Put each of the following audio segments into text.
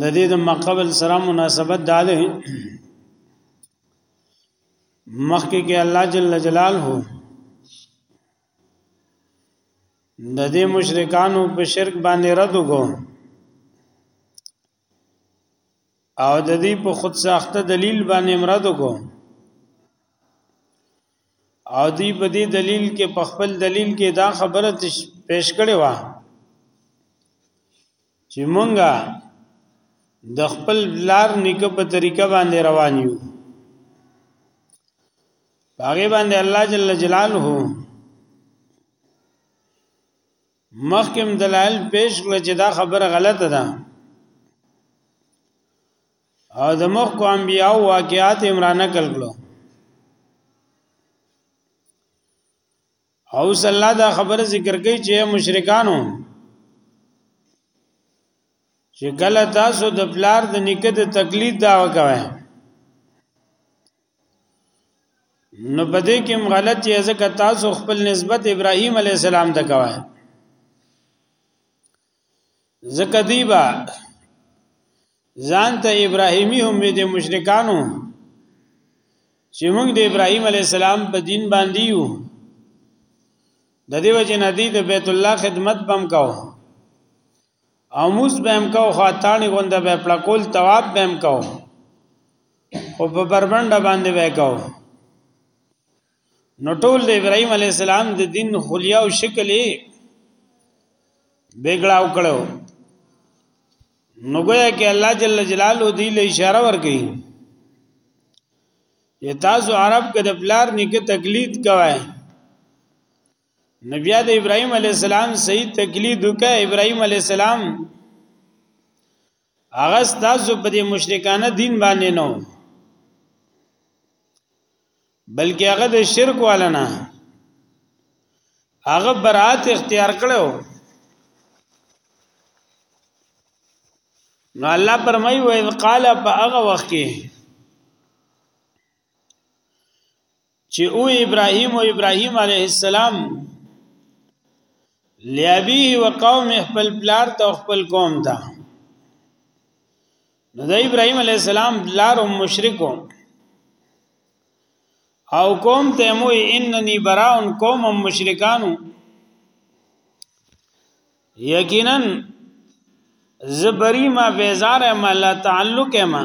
د دې د مقبل سره مناسبت دا ده مخکې کې الله جل جلاله د دې مشرکانو په شرک باندې رد وکړو او د دې په خود ساخته دلیل باندې مراد وکړو او دې په دې دلیل کې په خپل دلیل کې دا خبره پیش کړې و چې مونږه د خپل لار نیکه په طریقه باندې روان یو هغه باندې الله جل جلاله مخکم دلائل پیش کړ چې دا خبره غلطه ده او د مخ کو انبیاء واقعات عمران نقل کړو او صلی الله دا خبر ذکر کوي چې مشرکانو چې کله تاسو د پلار د نیکه د تقلید دا وکوي نو په دې کې غلط یې ځکه تاسو خپل نسبت ابراهیم علی السلام ته کوي ځکه دی با ځان ته ابراهیمی هم وی د مشرکانو چې موږ د ابراهیم علی السلام په دین باندې یو د دې وجه نه دی د بیت الله خدمت بم کاو او موس بم کاو خاطانی غونډه به پړکول تواب بم کاو او په بربنده باندې وکاو نو ټول د ابراهيم عليه السلام د دین خلیا او شکل بیګړاو کړو نو ګویا کې الله جل جلاله دی له اشاره ور کوي چې تاسو عرب کې د پلار نیکه تقلید کوئ نبی د ابراهيم عليه السلام صحیح تقلید وکړه ابراهيم عليه السلام هغه تاسو په دې مشرکانه دین باندې نو بلکې هغه د شرک والنه هغه برات اختیار کړو نو الله پرمای و اذ قال فاغه وخت کې چې او ابراهيم او ابراهيم عليه السلام لابيه وقوم خپل بلار ته خپل قوم ته نو د ابراهيم عليه السلام لار مشرکو او قوم ته مو انني براون قوم مشرکانو یقینا زبری ما بیزار ما لا تعلق ما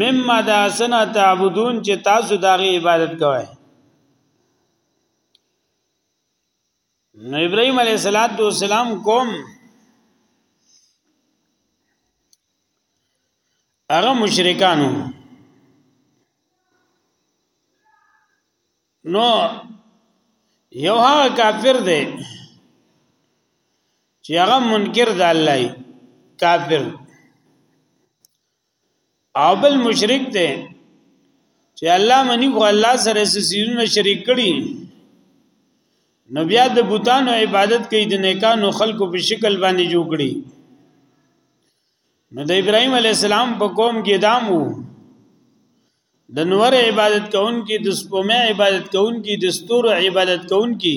مما دا سنا تعبدون چې تاسو داغه عبادت کوئ نو ابراهيم عليه السلام قوم هغه مشرکانو نو یو هغه کافر دی چې هغه منکر د الله کافر او بل مشرک دی چې الله منی خو الله سره سيزونه شریک کړي نو بیا د بوتانو عبادت کوي د نیکانو خلکو په شکل باندې جوړ کړي نو د ابراهيم عليه السلام په قوم کې دام وو د نور عبادت کوونکي د سپومه عبادت کوونکي د ستورو عبادت کوونکي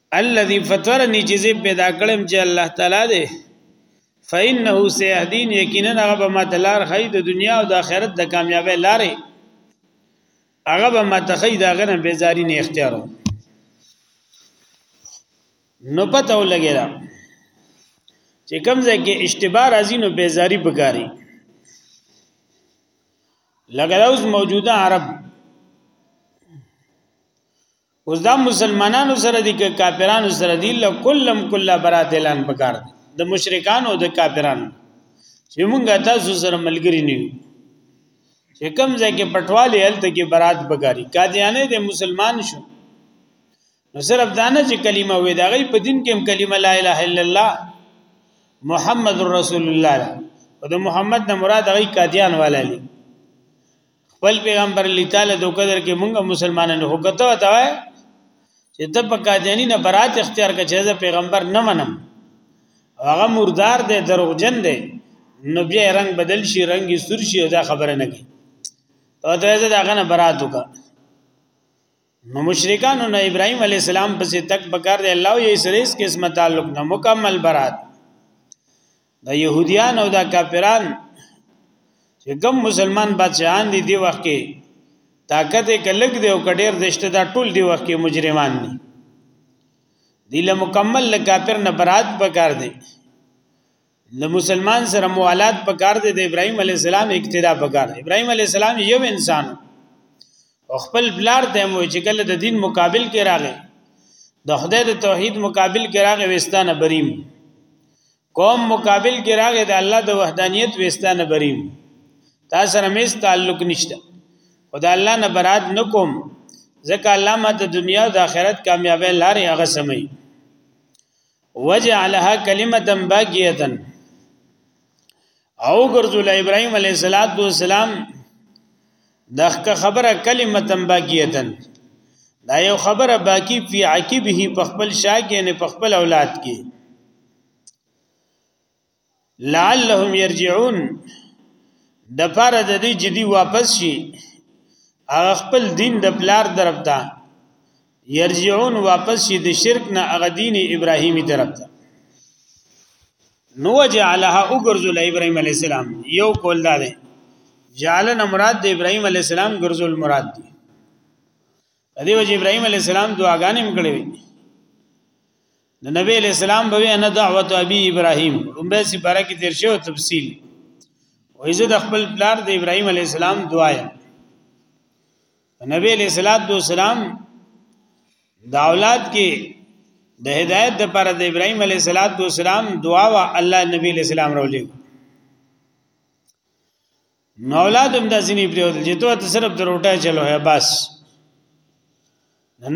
الذي فطرني چې زه پیدا کړم چې الله تعالی دی فإنه سيهدين یقینا هغه به متلار خی د دنیا او د آخرت د کامیابی لارې هغه به متخی دا غنه بیزاری نه اختیارو نو پته ولګی دا چې کوم ځای کې اشتباه راځي نو بیزاری بګاری لګا اوس موجوده عرب اوس دا مسلمانانو سره دي که کافرانو سره دي لکلم کله برات اعلان پکار دي د مشرکانو او د کافرانو چې مونږه تاسو سره ملګری نه یو چې کوم ځای کې پټوالی هلته کې برات بګاری قادیانه د مسلمان شو نو صرف دانه چې کلمه وې دا غي په دین کې هم کلمه لا اله الا الله محمد رسول الله او د محمد نه مراد غي قادیان والا دي خپل پیغمبر الله تعالی د قدر کې مونږه مسلمانانو حکته وتا چې د په قادیانی نه برات اختیار کړي چې پیغمبر نه منم هغه مردار دی دروغجن دی نو بیا رنگ بدل شي رنگ سور شي دا خبره نه کوي او دا زه دا غنه برات وکړه نو مشرکانو نه ابراهيم عليه السلام پسې تک بکار دی الله یې سره اس قسمه تعلق نه مکمل برات د يهوديان او د کافران چې کوم مسلمان بادشاہان دي دی وخت کې طاقت یې کلک دی او کډیر دشته دا ټول دی وخت کې مجرمان دي دی له مکمل کافر نه برات بکار دی د مسلمان سره موالات پکار دی د ابراهيم عليه السلام اقتدا پکار دی ابراهيم عليه السلام یو انسان خپل بلار ته مو چې کله د دین مقابل کې راغی د خدای د توحید مقابل کې راغی وستانه بریم قوم مقابل کې راغی د الله د وحدانیت وستانه بریم تا سره مې تعلق نشته خدای الله نه برات نکوم ځکه الله ما د دنیا او د آخرت کامیابی لارې هغه سمي وجعلها کلمه باقیه او ګرځول ابراهيم عليه الصلاه والسلام دغه خبره کلمه باقیه دا یو خبره باقی فی عقبه په خپل شاګه نه په خپل اولاد کې لعلهم يرجعون د پاره د دې جدي واپس شي هغه خپل دین د پلار طرف ته يرجعون واپس شي د شرک نه هغه دین ابراهیمی طرف ته نو جعلها وګرځول ابراهيم عليه السلام یو کول دا دی جعلنا مراد د ابراهيم عليه السلام ګرځول مراد دی په دې وجه ابراهيم عليه السلام دعاګانې هم کړې د نبی علیہ السلام به نه دعوت ابي ابراهيم لومبه سي بارا کې تیر شو تفصیل او عزت د خپل پلار د ابراهيم عليه السلام دعایا نبی علیہ الصلات والسلام د اولاد کې د هدایت د پر د ابراهيم عليه السلام دعا وا الله نبی علیہ السلام راولې نو اولاد هم داسې نه پریوتل چې ته صرف دروټه چلو ہے بس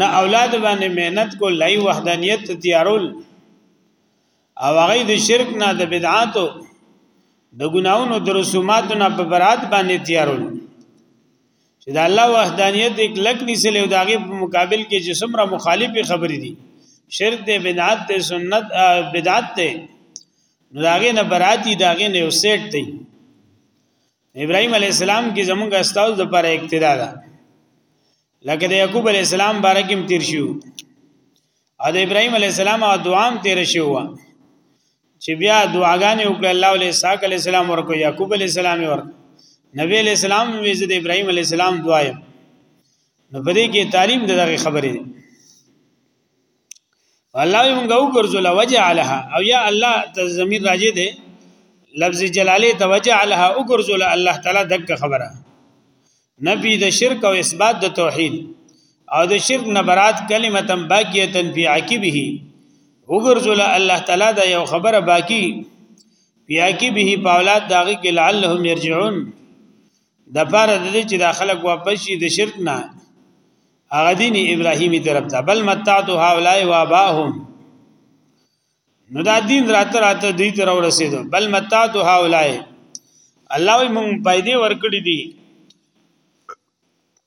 نه اولاد باندې مهنت کو لای وحدانیت تیارول او هغه د شرک نه د بدعاتو د ګناونو د رسوماتو نه په برات باندې تیارول چې د الله وحدانیت یک لک نسل او داغه په مقابل کې چې څومره مخالفه خبرې دي شرک دی بدعت دی سنت بدعت دی نو داغه نه براتی داغه نه وسیټ دی ابراهيم عليه السلام کې زمونږ استاو د پر اقتدا ده لکه د يعقوب عليه السلام بارکم تیر شو او د ابراهيم عليه السلام او دوام تیر شو چې بیا دعاګانې وکړه الله عليه اسحاق عليه السلام ورکو يعقوب عليه السلام ورکو نبی عليه السلام وی زه د ابراهيم عليه السلام دعایم نو په دې کې تعلیم دغه خبرې الله موږ او ګرځول وجعلها او یا الله ته زمير راځي دي لفظ جلاله ته وجعلها او ګرځول الله تعالی دک خبره نفي د شرک او اثبات د توحید او د شرک نه برات کلمه تم باقیه فی عقبه او ګرځول الله تعالی دا یو خبره باقی فی عقبه په اولاد داغه کې لعلهم يرجعون د پاره د دې چې دا خلک واپس شي د شرک نه هغه دین ابراهیمی طرف ته بل متعت هؤلاء واباهم نو دا دین راته راته دې تر ورسېدو بل متعت هؤلاء الله وي مونږ پیدا ورکړي دي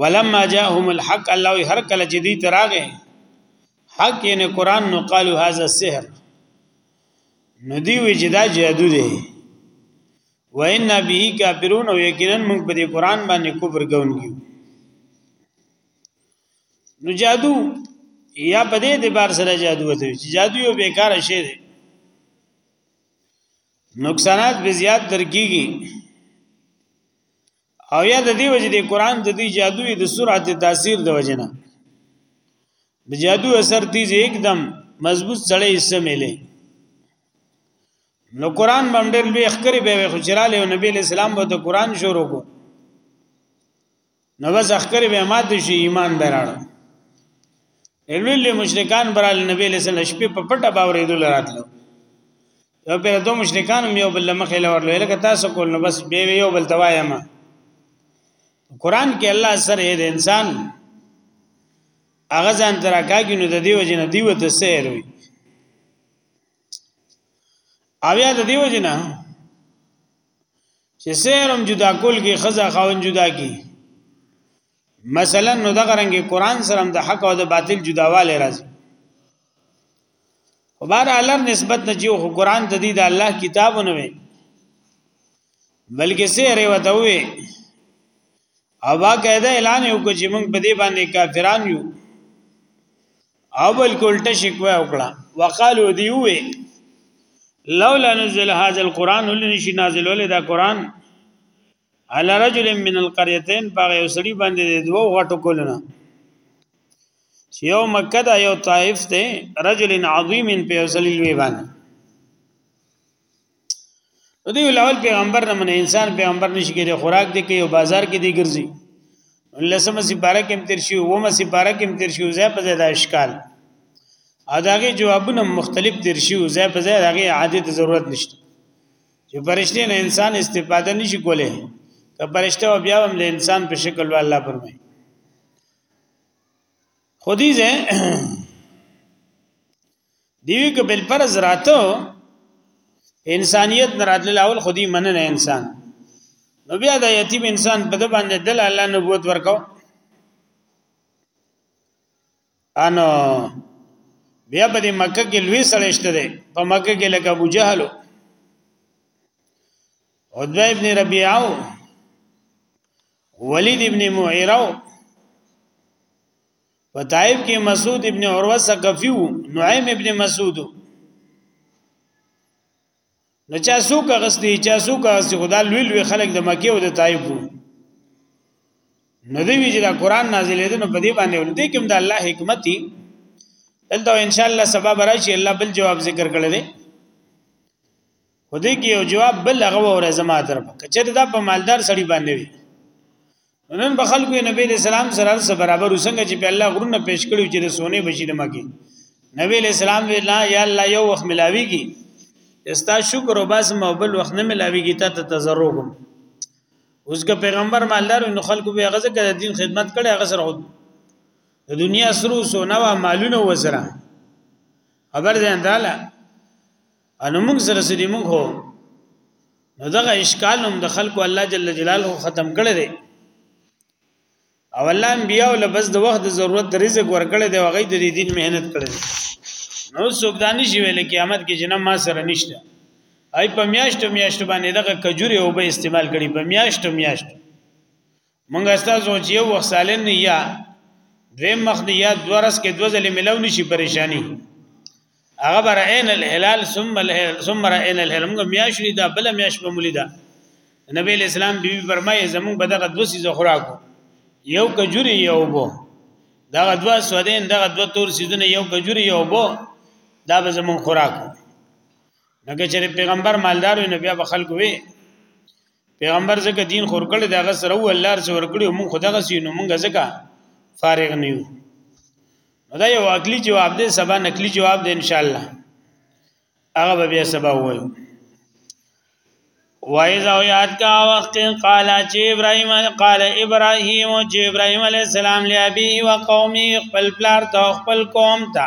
ولما جاءهم الحق الله هر کله چې دوی تراغه حق یې قرآن نو قالو هاذا سحر نو دی وی چې دا جادو دی وان به کافرون او یقینا موږ په دې قرآن باندې کفر کوونکو نو جادو یا په دې اعتبار سره جادو وته چې جادو یو بیکار شی دی نقصانات به زیات درکیږي او یا د دې وجه د قران د دې جادو د سرعت تاثیر د وجه نه د جادو اثر دې एकदम مضبوط سړی سمېلې نو قران باندې لوی اخکری به خو چراله او نبی اسلام به د قران شروع کو نو بس اخکری به ماته شي ایمان دراړو الویل مشرکان برال نبی له سره شپې په پټه باورې دل راتلو یو پیر دوه مشرکان هم یو بل مخې لور لکه تاسو کول نو بس به یو بل توایم قران کې الله سره د انسان هغه ځان ترکاږي نو د دیو جن دیو ته سیر وي او یا د دیو جن چې سیرم جدا کول کې خزا خاون جدا کی مثلا نو دغه رنګ قران سره د حق او د باطل جداواله راځي وبار الله نسبت نه جو قرآن د دې د الله کتاب نه وي بلکې سه ری وته وي او با قاعده اعلان یو کو چې موږ په دې باندې کافران یو او بل کولټه شکوه وکړه وقالو دی وی لولا نزل هذا القران ولنشي نازل ول دا قران على رجل من القريتين باغ یو سړي باندې دوه غټو کولونه چې یو مکه دا یو طائف ته رجل عظیم په یو سړي لوی باندې نو دی ولول پیغمبر نه من انسان پیغمبر نشي کېږي خوراک دی کې یو بازار کې دی ګرځي لسمه سپاره کې تر شي ومه سپاره کې تر شي زه په زیاده اشکال اداګه جوابونه مختلف تر شي زه په زیاده هغه عادت ضرورت نشته چې پرشته نه انسان استفاده نشي کولای که پرشته او بیا هم له انسان په شکل والله فرمایي خودی زه دیوی که بل فرض راتو انسانیت نراتل اول خودی منن انسان نو بیا د یتیم انسان په د باندې دل الله نبوت ورکاو ان بیا په دې مکه کې لوی سړی شته دی په مکه کې لکه ابو جهل او د ابن ربيعه ولید ابن معیره په طائف کې مسعود ابن عروه ثقفي نعیم ابن مسعود نو چا څوک غسدي چا څوک غسدي خدا لوی لوی خلک د مکه او د طائف وو نو دی وی چې دا قران نازل دی نو په دې باندې ول دي کوم د الله حکمت دی دلته ان شاء الله سبب راشي الله بل جواب ذکر کړی دی خو دې کې یو جواب بل هغه وره زما طرف کچې دا په مالدار سړی باندې وي نن په خلکو نبی له سلام سره سره برابر وسنګ چې په الله غرونه پیش کړو چې د سونه بشي د مکه نبی له سلام ویلا یا الله یو وخت ملاویږي استا شکر او باز مو بل وخت نه ملاویږي ته تزرو کوم اوس که پیغمبر مالدار نو خلکو به غزه کړه دین خدمت کړي هغه سره د دنیا سرو سونه وا مالونه وسره خبر ځان داله انو موږ سره سړي موږ هو نو دغه اشکال هم د خلکو الله جل جلاله ختم کړی دی او الله انبیاء ول بس د وخت د ضرورت د رزق ورکړی دی هغه د دین مهنت کړی دی نو څوک دانی شي ویل قیامت کې جنم ما سره نشته ای په میاشتو میاشتو باندې دغه کجوري او به استعمال کړي په میاشتو میاشتو مونږه ستاسو چې یو وخت سالم نه یا دوی مخ نه یا دورس کې دوه ځلې ملو نشي پریشانی هغه بر عین الهلال ثم الهلال ثم عین الهلال موږ میاش لیدا بل میاش په مولیدا نبی اسلام بیبي فرمایي زموږ بدغه دوه سیزه خوراکو یو کجوري یو بو دا دوه سودین دا دوه تور سیزونه یو کجوري یو بو دا به زموږ خوراکو نګه چې پیغمبر مالدار وي نو بیا به خلکو وي پیغمبر ځکه دین خور کړی دا غ سره و الله سره ور کړی مونږ خدغه سینو مونږ ځکه فارغ نه یو دا یو عقلی جواب دی سبا نقلی جواب دی ان شاء الله هغه به بیا سبا وایو وایذا یاد کا وخت قال چې ابراهیم قال ابراهیم چې ابراهیم علی السلام لابی و قومي خپل پلار ته خپل قوم ته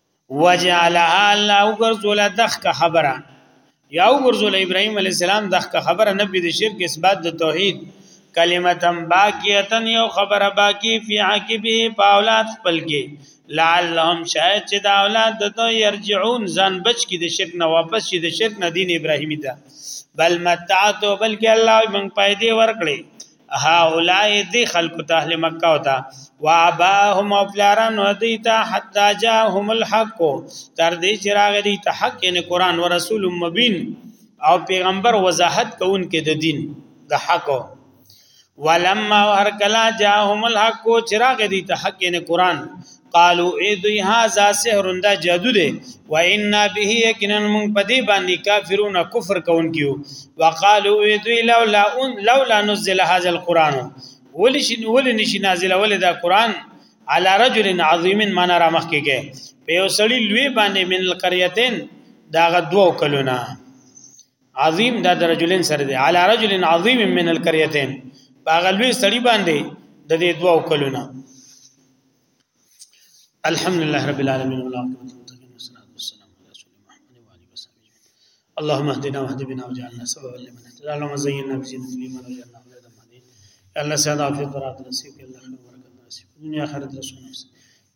وجعلها الله وګرځول دغه خبره یا وګرځول ابراهيم عليه السلام دغه خبره نبی د شرک اثبات د توحید کلمتم باقیتن یو خبره باقی فی عاقبه په اولاد خپل کې لعلهم شاید چې دا اولاد د تو يرجعون ځان بچ کې د شرک نه واپس شي د شرک نه دین ابراهیمی ته بل متعتو بلکې الله من پیدا ورکړي هؤلاء دی خلق ته اهل مکه او ته واباهم او پلاران دی ته حتا جاءهم الحق تر دې چې راغی دی ته حق یعنی قران او رسول مبین او پیغمبر وضاحت کوونکې د دین د حق ولما هر کلا جاءهم الحق چراغ دی ته حق یعنی قران قالو ای دوی هاذا سحر دا جادو دی و ان به یقینا من پدی باندې کافرون کفر کوونکیو وقالو ای دوی لولا ان لولا نزل هاذا القران ولی شي ولی نشي نازل ول دا قران على رجل عظیم من را مخ کېږي په یو سړی لوی باندې من القريتين دا غ دوو کلونه عظیم دا د رجلین سره دی علی رجل عظیم من القريتين باغلوی سړی باندې د دې دوو کلونه الحمد لله رب العالمين والعاقبة للمتقين والصلاة والسلام على رسول محمد وآله وصحبه اللهم اهدنا واهد بنا وجعلنا سببا لمن اهتدى اللهم زينا بزينة الإيمان وجعلنا من المهديين يا الله سعد عافية برات نصيب يا الله خير وبركة نصيب دنيا آخرت رسول نفس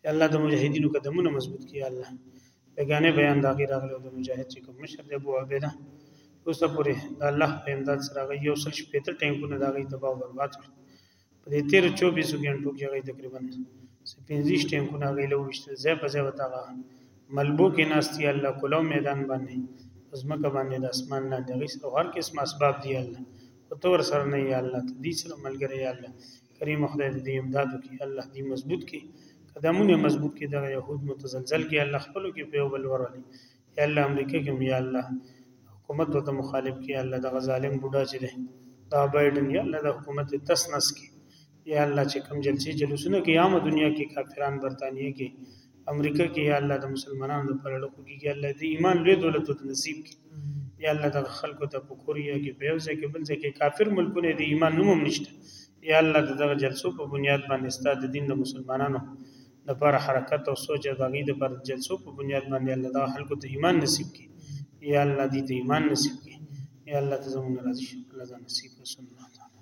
يا الله د مجاهدینو قدمونه مضبوط کړي يا الله بګانه بیان دا غیر اغلو د مجاهد چې کوم مشر دی ابو عبیده اوس پورې د الله په امداد سره غي یو سل شپېته ټینکونه دا غي تباہ او برباد کړ په دې تیر 24 غنټو کې غي تقریبا 15 ټینکونه غي له وشتل ځای په ځای وتا ملبو کې ناشتي الله کولو میدان باندې زمکه باندې د اسمان لاندې غي سره هر قسم اسباب دی الله او تور سره نه یا الله ته دې سره ملګری یا الله کریم خدای دې امداد وکړي الله دې مضبوط کړي قدمونه مضبوط کړي د يهود متزلزل کې الله خپل کې په بل ورولي یا الله امریکه کې هم یا الله حکومت ورته مخالف کې یا الله دغه ظالم بوډا چې دی دا بایډن یا الله د حکومت تس نس کې یا الله چې کوم جلسې جلوسونه کې عامه دنیا کې کافران برتانیې کې امریکا کې یا الله د مسلمانانو لپاره لکو کې یا الله دې ایمان لوی دولت ته نصیب کې یا الله د خلکو ته په کوریا کې په یو ځای کې بل ځای کې کافر ملکونه دې ایمان نوم هم نشته یا الله دغه جلسو په بنیاد باندې ستاسو د دین د مسلمانانو لپاره حرکت او سوچ او دغې د پر جلسو په بنیاد باندې الله دا خلکو ته ایمان نصیب کی یا الله دې ته ایمان نصیب کی یا الله ته زموږ راضي شي الله ځان نصیب رسول الله تعالی